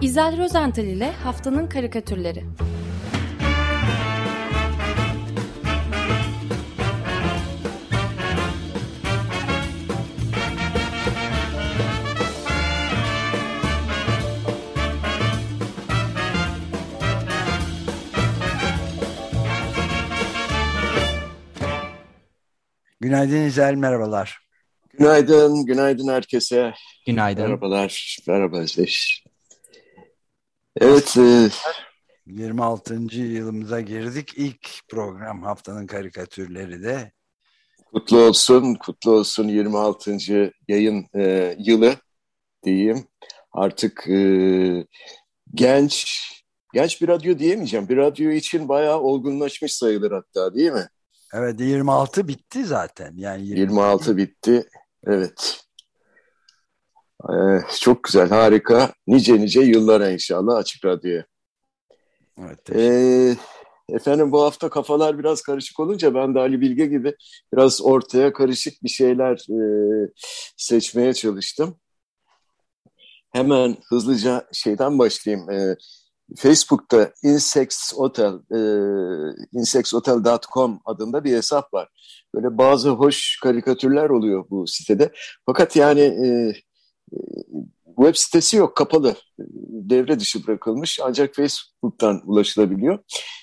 İzel Rozental ile Haftanın Karikatürleri Günaydın İzel, merhabalar. Günaydın, günaydın herkese. Günaydın. Merhabalar, merhaba Özdeş. Evet. E... 26. yılımıza girdik. İlk program haftanın karikatürleri de. Kutlu olsun, kutlu olsun 26. yayın e, yılı diyeyim. Artık e, genç, genç bir radyo diyemeyeceğim. Bir radyo için bayağı olgunlaşmış sayılır hatta değil mi? Evet 26 bitti zaten. Yani 20... 26 bitti. Evet. Ee, çok güzel, harika. Nice nice yıllara inşallah Açık Radyo'ya. Evet, ee, efendim bu hafta kafalar biraz karışık olunca ben de Ali Bilge gibi biraz ortaya karışık bir şeyler e, seçmeye çalıştım. Hemen hızlıca şeyden başlayayım. E, Facebook'ta Insects Hotel, e, insectshotel.com adında bir hesap var. Böyle bazı hoş karikatürler oluyor bu sitede. Fakat yani e, web sitesi yok, kapalı. Devre dışı bırakılmış ancak Facebook'tan ulaşılabiliyor.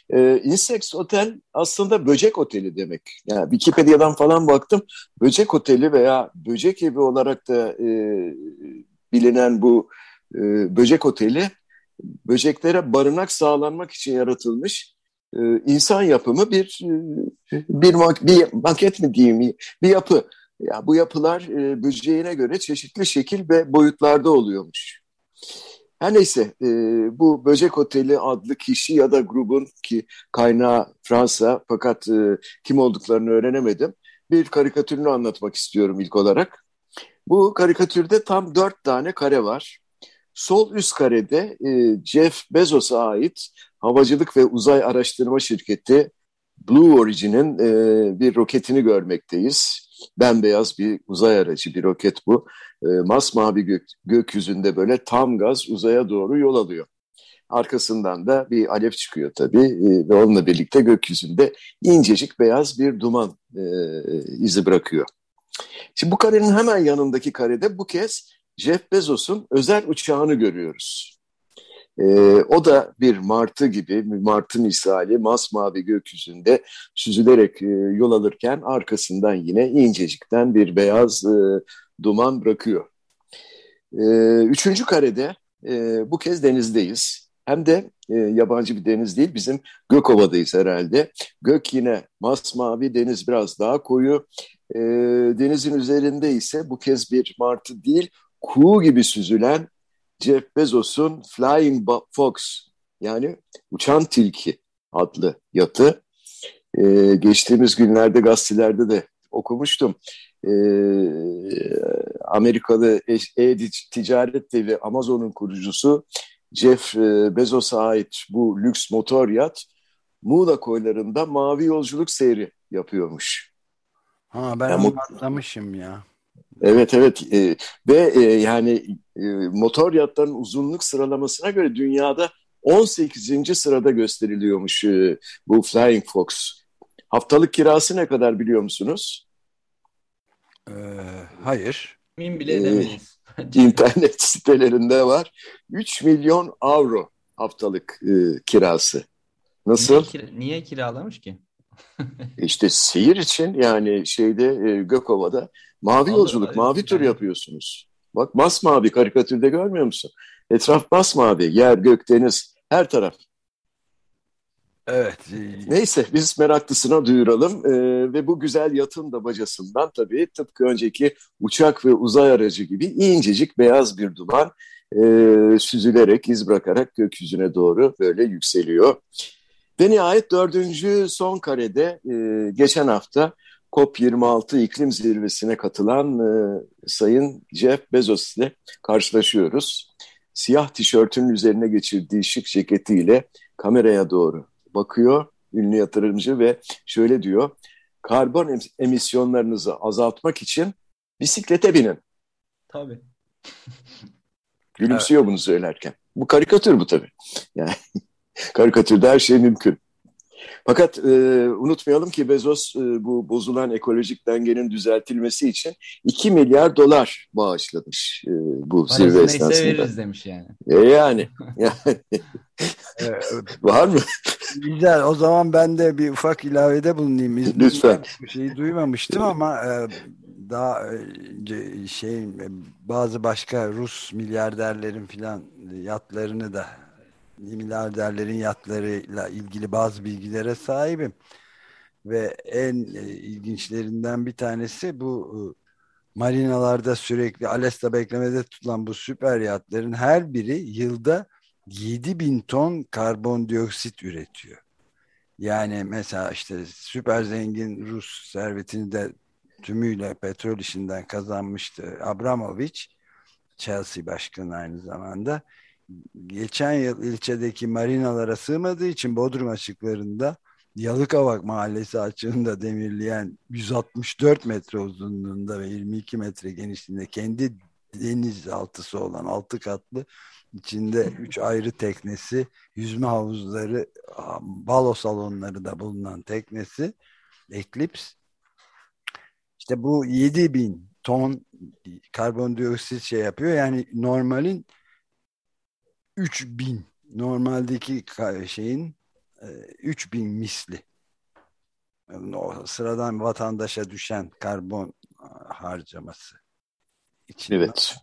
E, Insects Hotel aslında böcek oteli demek. Yani Wikipedia'dan falan baktım. Böcek oteli veya böcek evi olarak da e, bilinen bu e, böcek oteli böceklere barınak sağlanmak için yaratılmış e, insan yapımı bir e, bir, bir maket mi diyeyim bir yapı. Ya bu yapılar e, böceğine göre çeşitli şekil ve boyutlarda oluyormuş. Her neyse e, bu Böcek Oteli adlı kişi ya da grubun ki kaynağı Fransa fakat e, kim olduklarını öğrenemedim. Bir karikatürünü anlatmak istiyorum ilk olarak. Bu karikatürde tam dört tane kare var. Sol üst karede e, Jeff Bezos'a ait havacılık ve uzay araştırma şirketi Blue Origin'in e, bir roketini görmekteyiz. Bembeyaz bir uzay aracı bir roket bu. E, masmavi gök, gökyüzünde böyle tam gaz uzaya doğru yol alıyor. Arkasından da bir alev çıkıyor tabii e, ve onunla birlikte gökyüzünde incecik beyaz bir duman e, izi bırakıyor. Şimdi bu karenin hemen yanındaki karede bu kez Jeff Bezos'un özel uçağını görüyoruz. Ee, o da bir martı gibi, martı misali masmavi gökyüzünde süzülerek e, yol alırken arkasından yine incecikten bir beyaz e, duman bırakıyor. E, üçüncü karede e, bu kez denizdeyiz. Hem de e, yabancı bir deniz değil, bizim Gökova'dayız herhalde. Gök yine masmavi, deniz biraz daha koyu. E, denizin üzerinde ise bu kez bir martı değil, kuğu gibi süzülen Jeff Bezos'un Flying Fox yani uçan tilki adlı yatı. Ee, geçtiğimiz günlerde gazetelerde de okumuştum. Ee, Amerikalı e-ticaret devi Amazon'un kurucusu Jeff e, Bezos'a ait bu lüks motor yat Muğla koylarında mavi yolculuk seyri yapıyormuş. Ha ben yani, atlamışım ya. Evet evet e, ve e, yani e, motor yatların uzunluk sıralamasına göre dünyada 18. sırada gösteriliyormuş e, bu Flying Fox. Haftalık kirası ne kadar biliyor musunuz? Ee, hayır. Min bile edemeyiz. Ee, internet sitelerinde var. 3 milyon avro haftalık e, kirası. Nasıl? Niye, kira, niye kiralamış ki? İşte seyir için yani şeyde e, Gökova'da mavi yolculuk, mavi tur yapıyorsunuz. Bak masmavi karikatürde görmüyor musun? Etraf masmavi, yer, gök, deniz, her taraf. Evet. Neyse biz meraklısına duyuralım ee, ve bu güzel yatın da bacasından tabii tıpkı önceki uçak ve uzay aracı gibi incecik beyaz bir duman e, süzülerek, iz bırakarak gökyüzüne doğru böyle yükseliyor. Ve nihayet dördüncü son karede e, geçen hafta COP26 iklim zirvesine katılan e, Sayın Jeff Bezos ile karşılaşıyoruz. Siyah tişörtünün üzerine geçirdiği şık ceketiyle kameraya doğru bakıyor ünlü yatırımcı ve şöyle diyor. Karbon emisyonlarınızı azaltmak için bisiklete binin. Tabii. Gülümsüyor bunu söylerken. Bu karikatür bu tabii. Yani karikatürde her şey mümkün. Fakat e, unutmayalım ki Bezos e, bu bozulan ekolojik dengenin düzeltilmesi için 2 milyar dolar bağışlamış e, bu Parası zirve esnasında. veririz demiş yani. E, yani, yani var mı? Güzel. O zaman ben de bir ufak ilavede bulunayım. İzninizle. Lütfen. Bu şeyi duymamıştım ama e, daha önce şey e, bazı başka Rus milyarderlerin filan yatlarını da milyarderlerin yatlarıyla ilgili bazı bilgilere sahibim. Ve en e, ilginçlerinden bir tanesi bu e, marinalarda sürekli Alesta beklemede tutulan bu süper yatların her biri yılda 7000 ton karbondioksit üretiyor. Yani mesela işte süper zengin Rus servetini de tümüyle petrol işinden kazanmıştı Abramovich, Chelsea başkanı aynı zamanda. Geçen yıl ilçedeki marinalara sığmadığı için Bodrum açıklarında Yalıkavak Mahallesi açığında demirleyen 164 metre uzunluğunda ve 22 metre genişliğinde kendi denizaltısı olan 6 katlı içinde 3 ayrı teknesi, yüzme havuzları, balo salonları da bulunan teknesi Eclipse işte bu 7000 ton karbondioksit şey yapıyor. Yani normalin 3000 normaldeki şeyin 3000 misli. O sıradan vatandaşa düşen karbon harcaması. İçinden. Evet.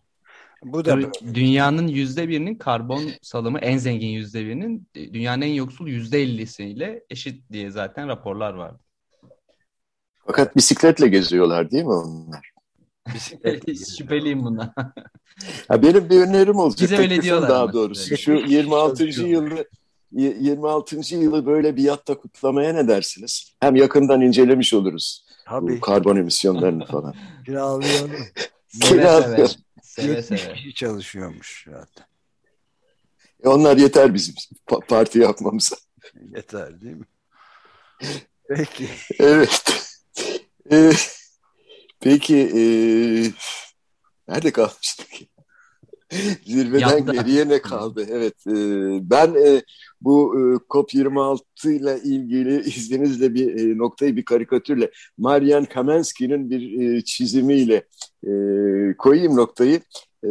Bu da dünyanın yüzde birinin karbon salımı en zengin yüzde birinin dünyanın en yoksul yüzde ellisiyle eşit diye zaten raporlar vardı. Fakat bisikletle geziyorlar değil mi onlar? Şüpheliyim buna. Ha, benim bir önerim olacak. Bize öyle diyorlar daha doğrusu. Şu 26. yılı 26. yılı böyle bir yatta kutlamaya ne dersiniz? Hem yakından incelemiş oluruz. Tabii. Bu karbon emisyonlarını falan. kiralayalım. Seve Kira- seve. Seve 70 seve. kişi çalışıyormuş zaten. E onlar yeter bizim pa- parti yapmamıza. Yeter değil mi? Peki. Evet. Ee, peki e, nerede kalmıştık? Zirveden Yatta. geriye ne kaldı? Evet. e, ben e, bu e, COP26 ile ilgili izninizle bir e, noktayı bir karikatürle Marian Kamensky'nin bir e, çizimiyle e, koyayım noktayı. E,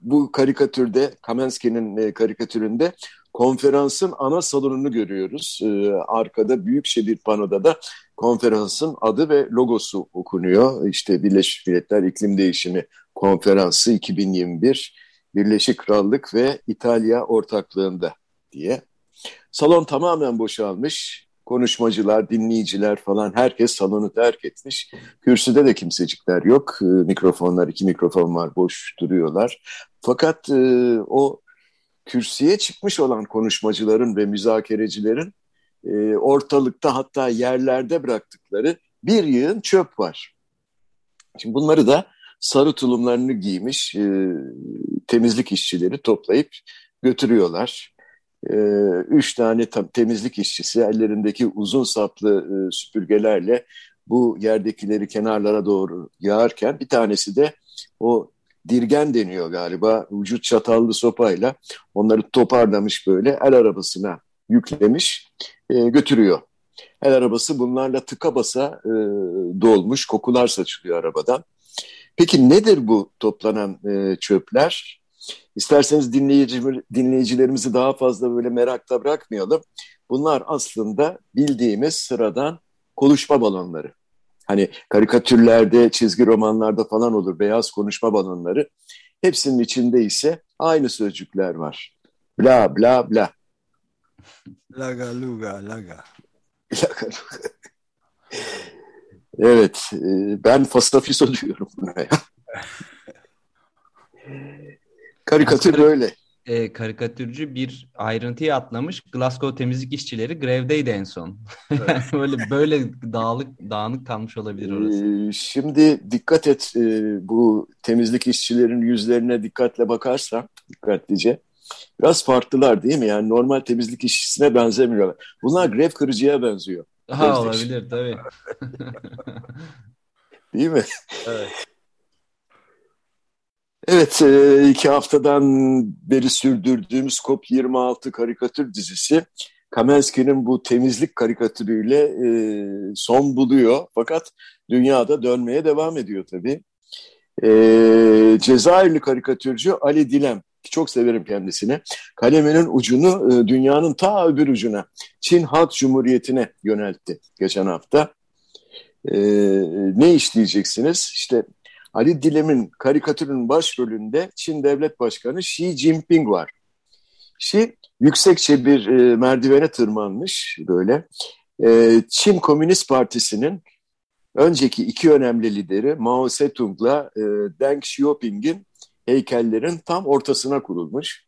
bu karikatürde Kamensky'nin e, karikatüründe konferansın ana salonunu görüyoruz. E, arkada büyükçe bir panoda da konferansın adı ve logosu okunuyor. İşte Birleşmiş Milletler İklim Değişimi Konferansı 2021 Birleşik Krallık ve İtalya ortaklığında diye. Salon tamamen boşalmış. Konuşmacılar, dinleyiciler falan herkes salonu terk etmiş. Kürsüde de kimsecikler yok. E, mikrofonlar, iki mikrofon var, boş duruyorlar. Fakat e, o kürsüye çıkmış olan konuşmacıların ve müzakerecilerin e, ortalıkta hatta yerlerde bıraktıkları bir yığın çöp var. Şimdi bunları da sarı tulumlarını giymiş e, temizlik işçileri toplayıp götürüyorlar. E, üç tane tam, temizlik işçisi ellerindeki uzun saplı e, süpürgelerle bu yerdekileri kenarlara doğru yağarken bir tanesi de o dirgen deniyor galiba vücut çatallı sopayla onları toparlamış böyle el arabasına yüklemiş e, götürüyor. El arabası bunlarla tıka basa e, dolmuş, kokular saçılıyor arabadan. Peki nedir bu toplanan e, çöpler? İsterseniz dinleyici, dinleyicilerimizi daha fazla böyle merakta bırakmayalım. Bunlar aslında bildiğimiz sıradan konuşma balonları. Hani karikatürlerde, çizgi romanlarda falan olur beyaz konuşma balonları. Hepsinin içinde ise aynı sözcükler var. Bla bla bla. Laga luga laga. Evet, e, ben fasafiso diyorum buna ya. Karikatür böyle. E, karikatürcü bir ayrıntıyı atlamış. Glasgow temizlik işçileri grevdeydi en son. Yani böyle böyle dağılık dağınık kalmış olabilir orası. Ee, şimdi dikkat et e, bu temizlik işçilerin yüzlerine dikkatle bakarsan dikkatlice biraz farklılar değil mi? Yani normal temizlik işçisine benzemiyorlar. Bunlar grev kırıcıya benziyor. Ha olabilir tabii. Değil mi? Evet. Evet, e, iki haftadan beri sürdürdüğümüz COP26 karikatür dizisi Kamensky'nin bu temizlik karikatürüyle e, son buluyor. Fakat dünyada dönmeye devam ediyor tabii. E, Cezayirli karikatürcü Ali Dilem, çok severim kendisini, kaleminin ucunu e, dünyanın ta öbür ucuna, Çin Halk Cumhuriyeti'ne yöneltti geçen hafta. E, ne işleyeceksiniz? İşte Ali Dilem'in karikatürün başrolünde Çin Devlet Başkanı Xi Jinping var. Xi yüksekçe bir e, merdivene tırmanmış böyle. E, Çin Komünist Partisi'nin önceki iki önemli lideri Mao Zedong'la e, Deng Xiaoping'in heykellerin tam ortasına kurulmuş.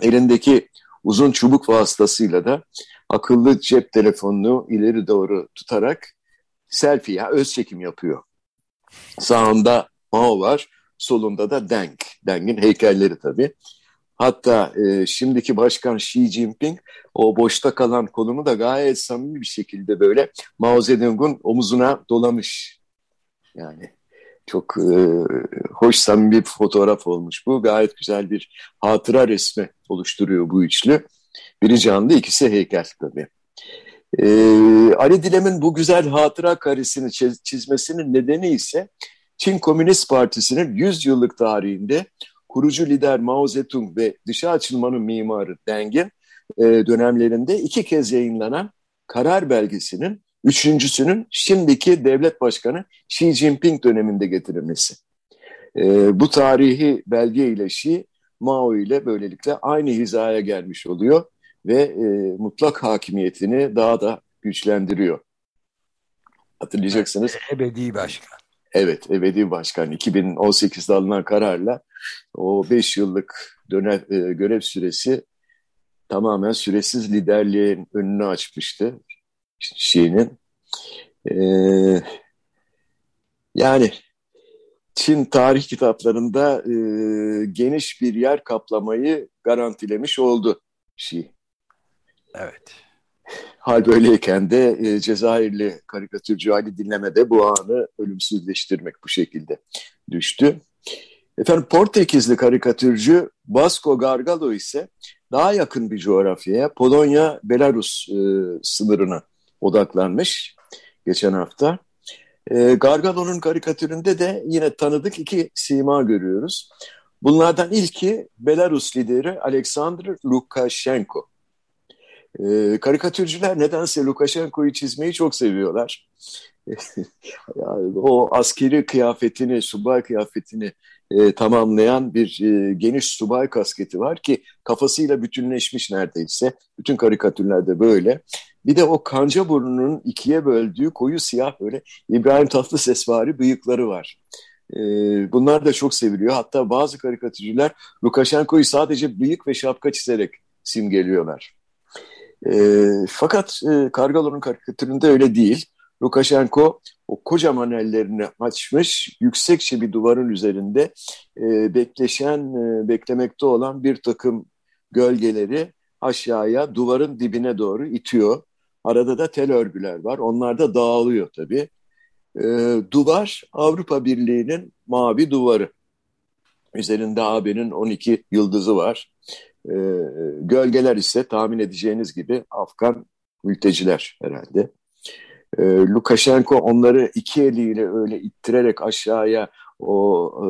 Elindeki uzun çubuk vasıtasıyla da akıllı cep telefonunu ileri doğru tutarak selfie ya öz çekim yapıyor. Sağında Mao var, solunda da Deng. Deng'in heykelleri tabii. Hatta e, şimdiki başkan Xi Jinping o boşta kalan kolunu da gayet samimi bir şekilde böyle Mao Zedong'un omuzuna dolamış. Yani çok e, hoş samimi bir fotoğraf olmuş bu. Gayet güzel bir hatıra resmi oluşturuyor bu üçlü. Biri canlı, ikisi heykel tabii. E, Ali Dilem'in bu güzel hatıra karesini çizmesinin nedeni ise Çin Komünist Partisi'nin 100 yıllık tarihinde kurucu lider Mao Zedong ve dışa açılmanın mimarı Deng'in e, dönemlerinde iki kez yayınlanan karar belgesinin üçüncüsünün şimdiki devlet başkanı Xi Jinping döneminde getirilmesi. E, bu tarihi belge ile Xi, Mao ile böylelikle aynı hizaya gelmiş oluyor ve e, mutlak hakimiyetini daha da güçlendiriyor. Hatırlayacaksınız. Ebedi başkan. Evet, ebedi başkan 2018'de alınan kararla o 5 yıllık dönem, e, görev süresi tamamen süresiz liderliğin önünü açmıştı Şii'nin. E, yani Çin tarih kitaplarında e, geniş bir yer kaplamayı garantilemiş oldu Şii. Evet. Hal böyleyken de e, Cezayirli karikatürcü Ali Dinleme'de bu anı ölümsüzleştirmek bu şekilde düştü. Efendim Portekizli karikatürcü Vasco Gargalo ise daha yakın bir coğrafyaya Polonya-Belarus e, sınırına odaklanmış geçen hafta. E, Gargalo'nun karikatüründe de yine tanıdık iki sima görüyoruz. Bunlardan ilki Belarus lideri Alexander Lukashenko. E, karikatürcüler nedense Lukashenko'yu çizmeyi çok seviyorlar. yani o askeri kıyafetini, subay kıyafetini e, tamamlayan bir e, geniş subay kasketi var ki kafasıyla bütünleşmiş neredeyse. Bütün karikatürlerde böyle. Bir de o kanca burnunun ikiye böldüğü koyu siyah böyle İbrahim Tatlısesvari bıyıkları var. E, bunlar da çok seviliyor. Hatta bazı karikatürcüler Lukashenko'yu sadece bıyık ve şapka çizerek simgeliyorlar. E, fakat e, Kargalo'nun karikatüründe öyle değil. Lukashenko o kocaman ellerini açmış, yüksekçe bir duvarın üzerinde e, bekleşen, e, beklemekte olan bir takım gölgeleri aşağıya duvarın dibine doğru itiyor. Arada da tel örgüler var. Onlar da dağılıyor tabii. E, duvar Avrupa Birliği'nin mavi duvarı. Üzerinde AB'nin 12 yıldızı var. E, gölgeler ise tahmin edeceğiniz gibi Afgan mülteciler herhalde. E, Lukashenko onları iki eliyle öyle ittirerek aşağıya o e,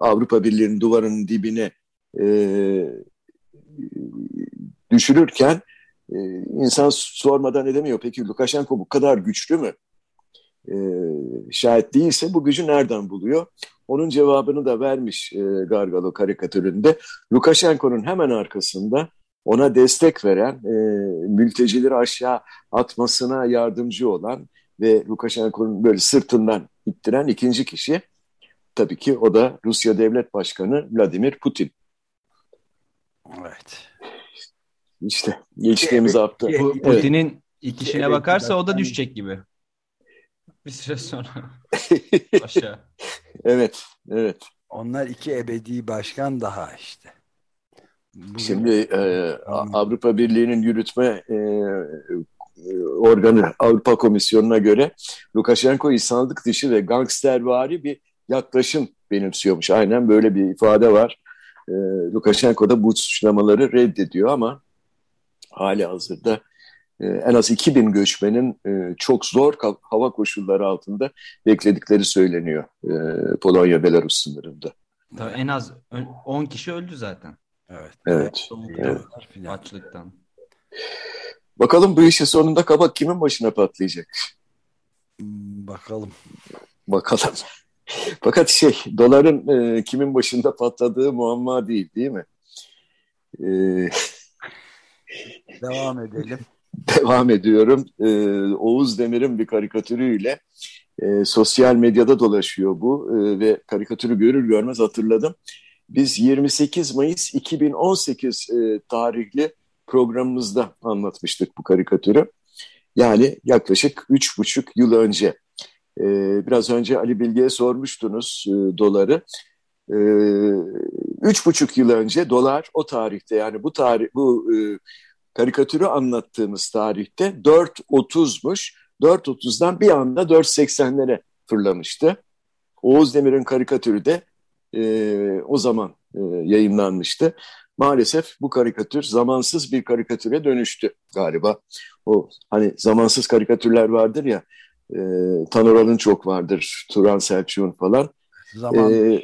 Avrupa Birliği'nin duvarının dibine e, düşürürken e, insan sormadan edemiyor. Peki Lukashenko bu kadar güçlü mü? E, şayet değilse bu gücü nereden buluyor? Onun cevabını da vermiş e, Gargalo karikatüründe. Lukashenko'nun hemen arkasında ona destek veren, e, mültecileri aşağı atmasına yardımcı olan ve Lukashenko'nun böyle sırtından ittiren ikinci kişi tabii ki o da Rusya Devlet Başkanı Vladimir Putin. Evet. İşte geçtiğimiz hafta. Putin'in evet. ikişine bakarsa o da düşecek gibi. Bir süre sonra. Aşağı. Evet, evet. Onlar iki ebedi başkan daha işte. Bugün... Şimdi e, Avrupa Birliği'nin yürütme e, organı Avrupa Komisyonu'na göre Lukashenko insanlık dışı ve gangstervari bir yaklaşım benimsiyormuş. Aynen böyle bir ifade var. E, Lukashenko da bu suçlamaları reddediyor ama hali hazırda e, en az 2000 göçmenin e, çok zor hava koşulları altında bekledikleri söyleniyor e, Polonya-Belarus sınırında. Tabii en az 10 kişi öldü zaten. Evet. Evet. evet. Açlıktan. Bakalım bu işin sonunda kabak kimin başına patlayacak? Hmm, bakalım. Bakalım. Fakat şey, doların e, kimin başında patladığı muamma değil, değil mi? E, Devam edelim. Devam ediyorum. E, Oğuz Demir'in bir karikatürüyle e, sosyal medyada dolaşıyor bu e, ve karikatürü görür görmez hatırladım. Biz 28 Mayıs 2018 e, tarihli programımızda anlatmıştık bu karikatürü. Yani yaklaşık üç buçuk yıl önce. E, biraz önce Ali Bilge'ye sormuştunuz e, doları. E, üç buçuk yıl önce dolar o tarihte yani bu tarih bu e, karikatürü anlattığımız tarihte 4.30'muş. 4.30'dan bir anda 4.80'lere fırlamıştı. Oğuz Demir'in karikatürü de e, o zaman e, yayınlanmıştı. Maalesef bu karikatür zamansız bir karikatüre dönüştü galiba. O hani zamansız karikatürler vardır ya, e, Taner çok vardır, Turan Selçuk'un falan. Zaman e,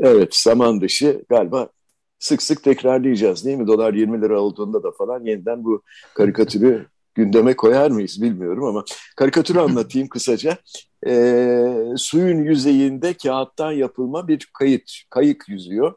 Evet, zaman dışı galiba sık sık tekrarlayacağız değil mi? Dolar 20 lira olduğunda da falan yeniden bu karikatürü gündeme koyar mıyız bilmiyorum ama karikatürü anlatayım kısaca. E, suyun yüzeyinde kağıttan yapılma bir kayıt, kayık yüzüyor.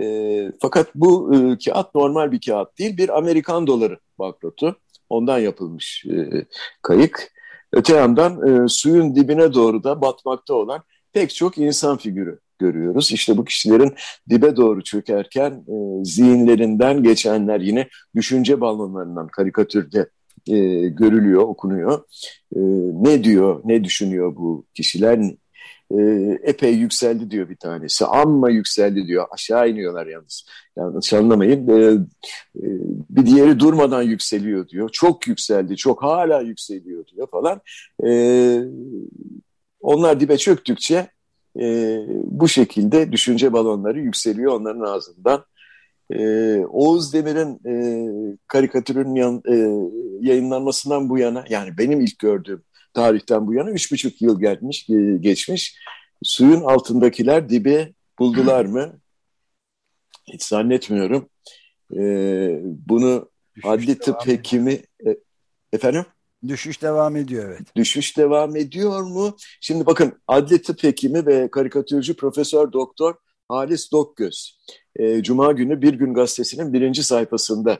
E, fakat bu e, kağıt normal bir kağıt değil, bir Amerikan doları banknotu. Ondan yapılmış e, kayık. Öte yandan e, suyun dibine doğru da batmakta olan pek çok insan figürü görüyoruz. İşte bu kişilerin dibe doğru çökerken e, zihinlerinden geçenler yine düşünce balonlarından karikatürde e, görülüyor, okunuyor. E, ne diyor, ne düşünüyor bu kişiler? E, epey yükseldi diyor bir tanesi. Amma yükseldi diyor. Aşağı iniyorlar yalnız. Yanlış anlamayın. E, e, bir diğeri durmadan yükseliyor diyor. Çok yükseldi, çok hala yükseliyor diyor falan. E, onlar dibe çöktükçe e, bu şekilde düşünce balonları yükseliyor onların ağzından. E, Oğuz Demir'in e, karikatürün yan, e, yayınlanmasından bu yana yani benim ilk gördüğüm tarihten bu yana üç buçuk yıl gelmiş e, geçmiş. Suyun altındakiler dibe buldular mı? Hiç zannetmiyorum. E, bunu Düşüş adli tıp hekimi e, efendim? Düşüş devam ediyor evet. Düşüş devam ediyor mu? Şimdi bakın adli tıp hekimi ve karikatürcü Profesör Doktor Halis Dokgöz. E, Cuma günü Bir Gün Gazetesi'nin birinci sayfasında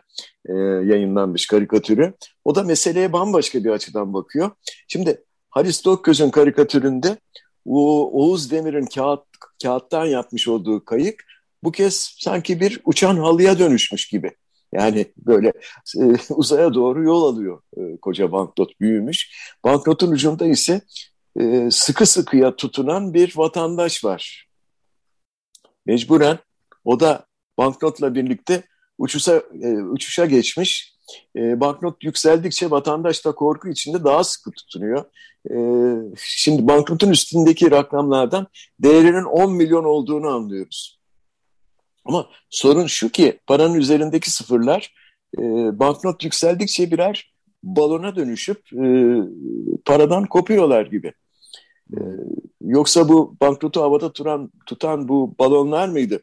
e, yayınlanmış karikatürü. O da meseleye bambaşka bir açıdan bakıyor. Şimdi Halis Dokgöz'ün karikatüründe o Oğuz Demir'in kağıt, kağıttan yapmış olduğu kayık bu kez sanki bir uçan halıya dönüşmüş gibi. Yani böyle e, uzaya doğru yol alıyor e, koca banknot büyümüş. Banknotun ucunda ise e, sıkı sıkıya tutunan bir vatandaş var. Mecburen o da banknotla birlikte uçuşa, e, uçuşa geçmiş. E, banknot yükseldikçe vatandaş da korku içinde daha sıkı tutunuyor. E, şimdi banknotun üstündeki rakamlardan değerinin 10 milyon olduğunu anlıyoruz. Ama sorun şu ki paranın üzerindeki sıfırlar e, banknot yükseldikçe birer balona dönüşüp e, paradan kopuyorlar gibi. E, yoksa bu banknotu havada tutan, tutan bu balonlar mıydı?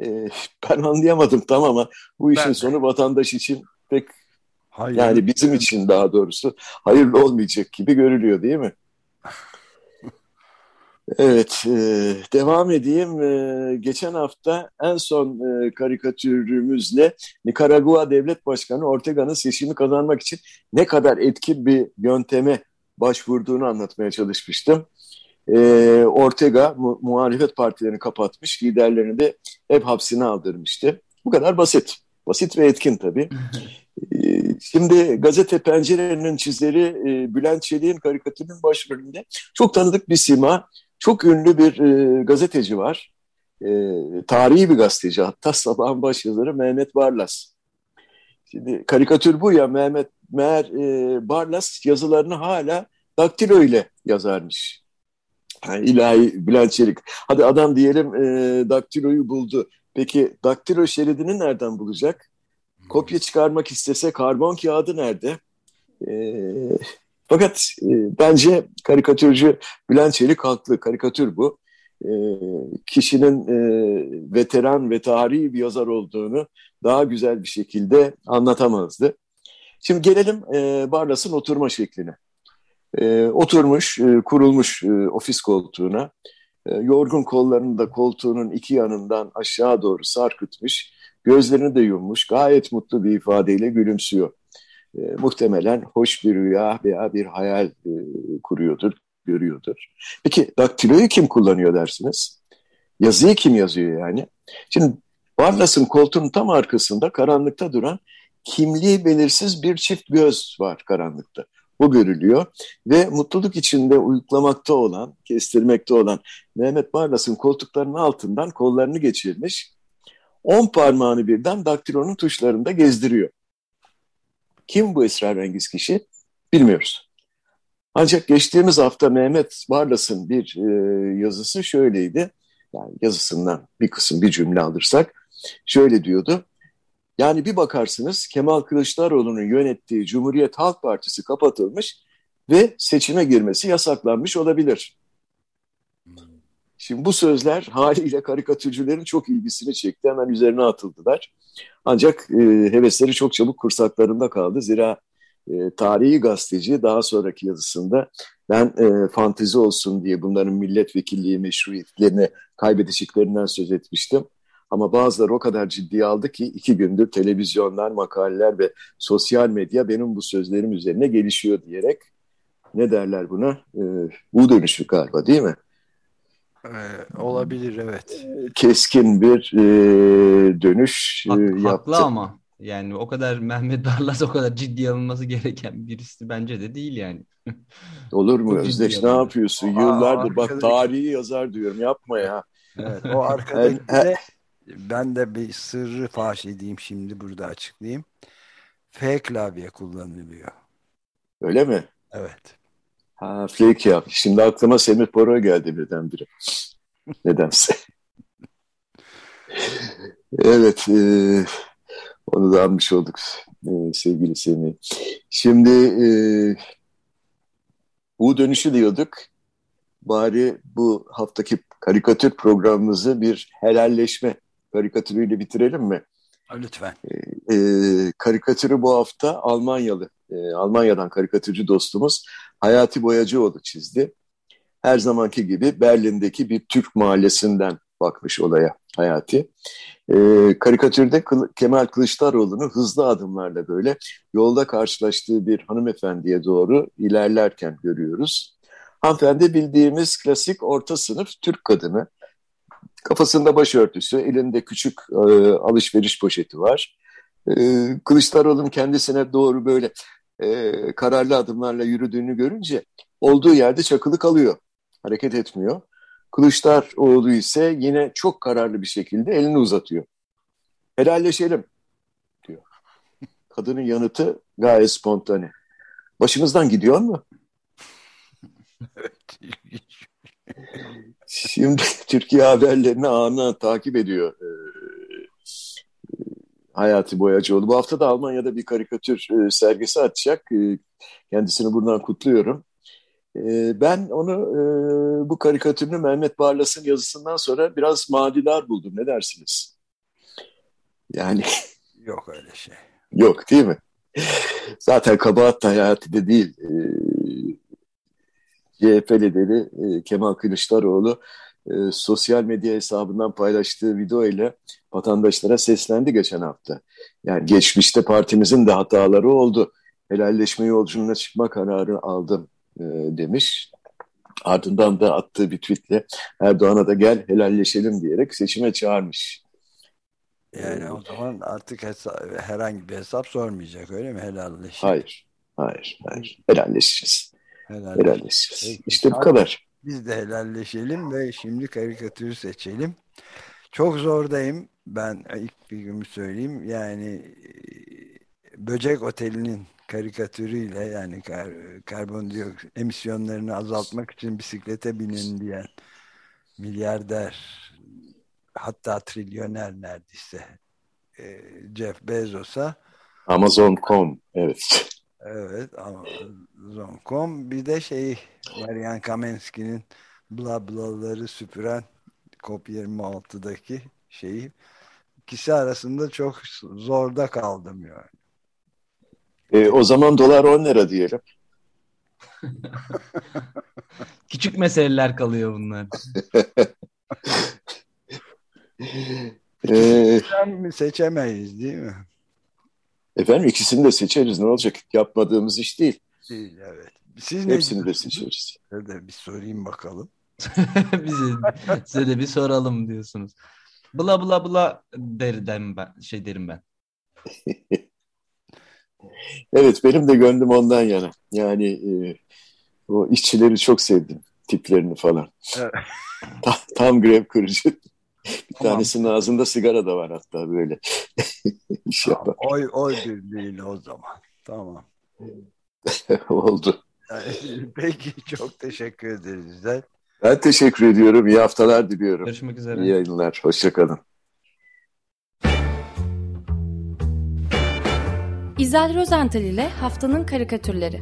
E, ben anlayamadım tamam ama bu işin ben... sonu vatandaş için pek Hayır. yani bizim için daha doğrusu hayırlı olmayacak gibi görülüyor değil mi? Evet, e, devam edeyim. E, geçen hafta en son e, karikatürümüzle Nikaragua Devlet Başkanı Ortega'nın seçimi kazanmak için ne kadar etkin bir yönteme başvurduğunu anlatmaya çalışmıştım. E, Ortega mu muhalefet partilerini kapatmış, liderlerini de ev hapsine aldırmıştı. Bu kadar basit. Basit ve etkin tabii. E, şimdi gazete pencerenin çizleri e, Bülent Çelik'in karikatürünün başrolünde çok tanıdık bir sima çok ünlü bir e, gazeteci var. E, tarihi bir gazeteci hatta sabahın başyazarı Mehmet Barlas. Şimdi karikatür bu ya Mehmet Meğer e, Barlas yazılarını hala daktilo ile yazarmış. İlahi Bülent Çelik. Hadi adam diyelim e, daktiloyu buldu. Peki daktilo şeridini nereden bulacak? Kopya çıkarmak istese karbon kağıdı nerede? E, fakat e, bence karikatürcü Bülent Çelik haklı. Karikatür bu. E, kişinin e, veteran ve tarihi bir yazar olduğunu daha güzel bir şekilde anlatamazdı. Şimdi gelelim e, Barlas'ın oturma şekline. E, oturmuş, e, kurulmuş e, ofis koltuğuna. E, yorgun kollarını da koltuğunun iki yanından aşağı doğru sarkıtmış. Gözlerini de yummuş. Gayet mutlu bir ifadeyle gülümsüyor. E, muhtemelen hoş bir rüya veya bir hayal e, kuruyordur, görüyordur. Peki daktiloyu kim kullanıyor dersiniz? Yazıyı kim yazıyor yani? Şimdi Barlas'ın koltuğunun tam arkasında karanlıkta duran kimliği belirsiz bir çift göz var karanlıkta. Bu görülüyor ve mutluluk içinde uyuklamakta olan, kestirmekte olan Mehmet Barlas'ın koltuklarının altından kollarını geçirmiş, on parmağını birden daktilonun tuşlarında gezdiriyor. Kim bu esrarengiz kişi? Bilmiyoruz. Ancak geçtiğimiz hafta Mehmet Barlas'ın bir e, yazısı şöyleydi. Yani yazısından bir kısım bir cümle alırsak şöyle diyordu. Yani bir bakarsınız Kemal Kılıçdaroğlu'nun yönettiği Cumhuriyet Halk Partisi kapatılmış ve seçime girmesi yasaklanmış olabilir. Şimdi bu sözler haliyle karikatürcülerin çok ilgisini çekti. Hemen üzerine atıldılar. Ancak e, hevesleri çok çabuk kursaklarında kaldı. Zira e, tarihi gazeteci daha sonraki yazısında ben e, fantezi olsun diye bunların milletvekilliği meşruiyetlerini kaybedeceklerinden söz etmiştim. Ama bazıları o kadar ciddiye aldı ki iki gündür televizyonlar, makaleler ve sosyal medya benim bu sözlerim üzerine gelişiyor diyerek ne derler buna? Ee, bu dönüşü galiba değil mi? Ee, olabilir evet. Keskin bir e, dönüş Hak, e, yaptı. Haklı ama yani o kadar Mehmet Barlas o kadar ciddi alınması gereken birisi bence de değil yani. Olur mu Özdeş ne yapıyorsun? Aa, Yıllardır bak arkadaş- tarihi yazar diyorum yapma ya. Evet, o arkadaki de ben de bir sırrı faş edeyim şimdi burada açıklayayım. F klavye kullanılıyor. Öyle mi? Evet. Ha flake yap. Şimdi aklıma Semih Bora geldi birdenbire. Nedense. evet. E, onu da almış olduk e, sevgili Semih. Şimdi e, bu dönüşü diyorduk. Bari bu haftaki karikatür programımızı bir helalleşme karikatürüyle bitirelim mi? Lütfen. e, karikatürü bu hafta Almanyalı, e, Almanya'dan karikatürcü dostumuz Hayati Boyacıoğlu çizdi. Her zamanki gibi Berlin'deki bir Türk mahallesinden bakmış olaya Hayati. E, karikatürde Kıl- Kemal Kılıçdaroğlu'nu hızlı adımlarla böyle yolda karşılaştığı bir hanımefendiye doğru ilerlerken görüyoruz. Hanımefendi bildiğimiz klasik orta sınıf Türk kadını. Kafasında başörtüsü, elinde küçük e, alışveriş poşeti var. E, Kılıçdaroğlu'nun kendisine doğru böyle e, kararlı adımlarla yürüdüğünü görünce olduğu yerde çakılı kalıyor. Hareket etmiyor. Kılıçdaroğlu ise yine çok kararlı bir şekilde elini uzatıyor. Helalleşelim diyor. Kadının yanıtı gayet spontane. Başımızdan gidiyor mu? Şimdi Türkiye haberlerini anına takip ediyor e, Hayati Boyacıoğlu. Bu hafta da Almanya'da bir karikatür e, sergisi açacak. E, kendisini buradan kutluyorum. E, ben onu e, bu karikatürünü Mehmet Barlas'ın yazısından sonra biraz manidar buldum. Ne dersiniz? Yani Yok öyle şey. yok değil mi? Zaten kabahat da Hayati'de değil. E, CHP lideri e, Kemal Kılıçdaroğlu e, sosyal medya hesabından paylaştığı video ile vatandaşlara seslendi geçen hafta. Yani geçmişte partimizin de hataları oldu. Helalleşme yolculuğuna çıkma kararı aldım e, demiş. Ardından da attığı bir tweetle Erdoğan'a da gel helalleşelim diyerek seçime çağırmış. Yani o zaman artık hesa- herhangi bir hesap sormayacak öyle mi? Helalleşip. Hayır, hayır, hayır. Helalleşeceğiz. Helalleşip. Helalleşeceğiz. Peki. İşte bu kadar. Biz de helalleşelim ve şimdi karikatürü seçelim. Çok zordayım. Ben ilk bir gün söyleyeyim. Yani e, Böcek Oteli'nin karikatürüyle yani kar, karbondioksit emisyonlarını azaltmak için bisiklete binin diyen milyarder hatta trilyoner neredeyse e, Jeff Bezos'a Amazon.com evet. Evet Amazon.com bir de şey Marian Kamenski'nin bla blaları süpüren COP26'daki şeyi ikisi arasında çok zorda kaldım yani. E, o zaman dolar 10 lira diyelim. Küçük meseleler kalıyor bunlar. ee, seçemeyiz değil mi? Efendim ikisini de seçeriz. Ne olacak? Yapmadığımız iş değil. Değil evet. Siz Hepsini de seçeriz. De bir sorayım bakalım. Bize, size de bir soralım diyorsunuz. Bla bla bla derim ben, şey derim ben. evet benim de gönlüm ondan yana. Yani e, o işçileri çok sevdim. Tiplerini falan. Evet. tam, tam grev kırıcı. Bir tamam. tanesinin ağzında sigara da var hatta böyle. İş tamam, oy, oy birliğiyle o zaman. Tamam. Oldu. Peki çok teşekkür ederiz. Ben teşekkür ediyorum. İyi haftalar diliyorum. Görüşmek üzere. İyi yayınlar. Hoşçakalın. İzel Rozental ile Haftanın Karikatürleri